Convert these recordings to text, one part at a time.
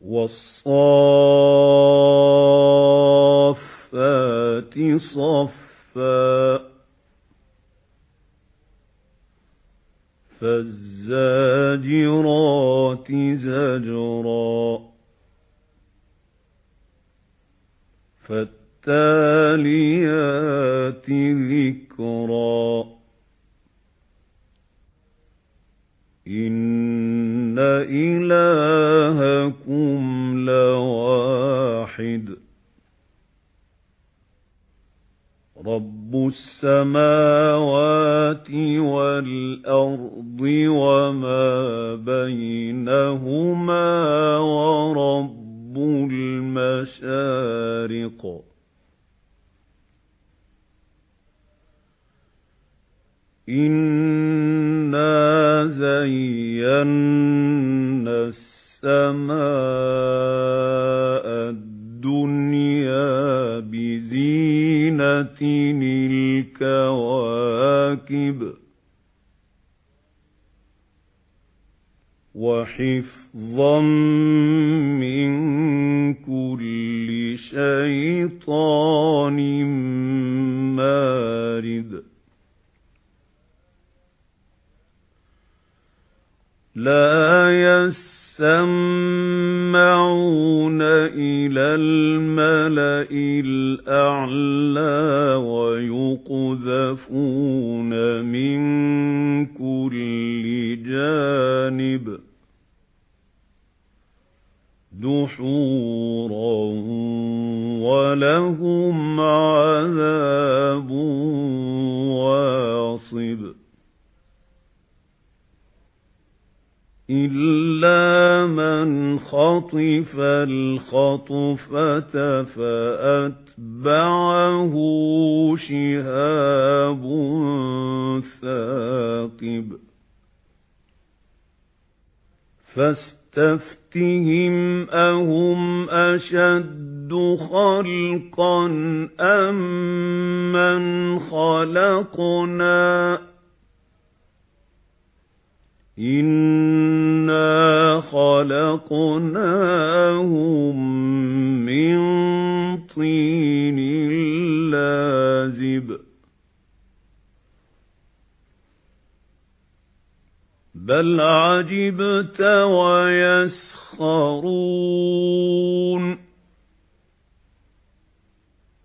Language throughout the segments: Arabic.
وَالصَّافَّاتِ صَفًّا فَالزَّاجِرَاتِ زَجْرًا فَالتَّالِيَاتِ رَبُّ السَّمَاوَاتِ وَالْأَرْضِ وَمَا بَيْنَهُمَا وَرَبُّ الْمَشَارِقِ. إِنَّا زَيَّنَّا السَّمَاءَ الدُّنْيَا بِزِينَةٍ الْكَوَاكِبِ وَحِفْظًا مِّن كُلِّ شَيْطَانٍ مَّارِدٍ. لَا يَسَّمَّعُونَ إِلَى الْمَلَإِ الْأَعْلَى وَيُقْذَفُونَ مِن كُلِّ جَانِبٍ دُحُورًا ۖ وَلَهُمْ عَذَابٌ وَاصِبٌ إِلَّا مَنْ خَطِفَ الْخَطْفَةَ فَأَتْبَعَهُ شِهَابٌ ثَاقِبٌ فَاسْتَفْتِهِمْ أَهُمْ أَشَدُّ خَلْقًا أَمَّنْ خَلَقْنَا إِنَّا بَلْ عَجِبْتَ وَيَسْخَرُونَ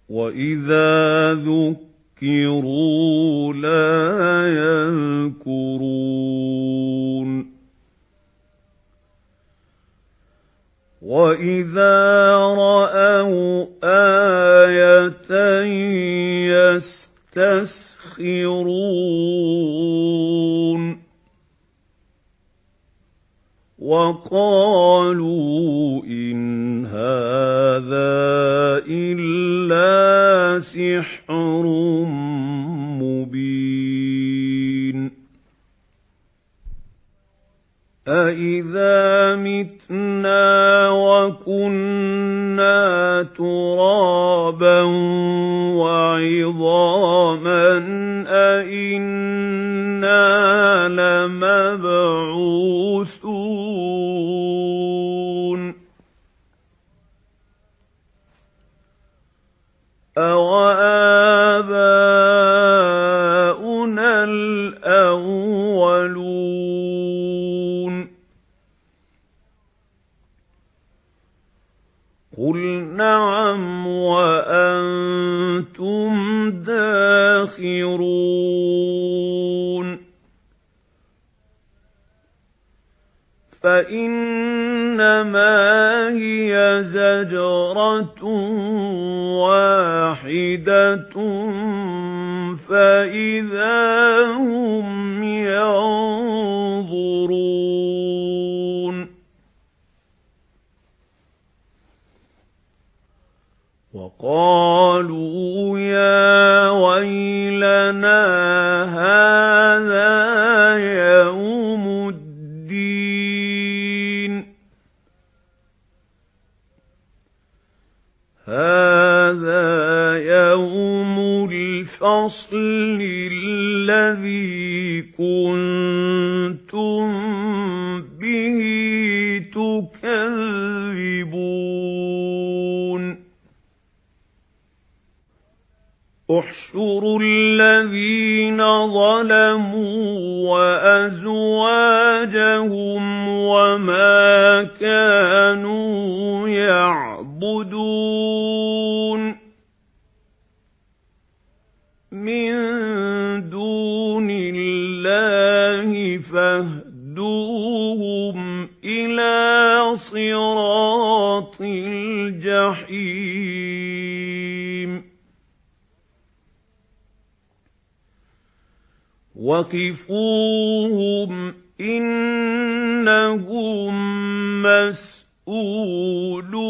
وَإِذَا ذُكِّرُوا لَا يَذْكُرُونَ وَإِذَا رَأَوْا آيَةً يَسْتَسْخِرُونَ وَقَالُوا إِنْ هَٰذَا إِلَّا سِحْرٌ مُّبِينٌ. أَإِذَا مِتْنَا وَكُنَّا تُرَابًا وَعِظَامًا أَإِنَّا أَوَآبَاؤُنَا الْأَوَّلُونَ قُلْ نَعَمْ وَأَنتُمْ دَاخِرُونَ فَإِنَّمَا هِيَ زَجْرَةٌ وَاحِدَةٌ فَإِذَا هُمْ يَنظُرُونَ. وَقَالُوا الْفَصْلِ الَّذِي كُنتُم بِهِ تُكَذِّبُونَ احْشُرُوا الَّذِينَ ظَلَمُوا وَأَزْوَاجَهُمْ وَمَا كَانُوا يَعْبُدُونَ من دون الله فاهدوهم إلى صراط الجحيم. وقفوهم إنهم مسؤولون.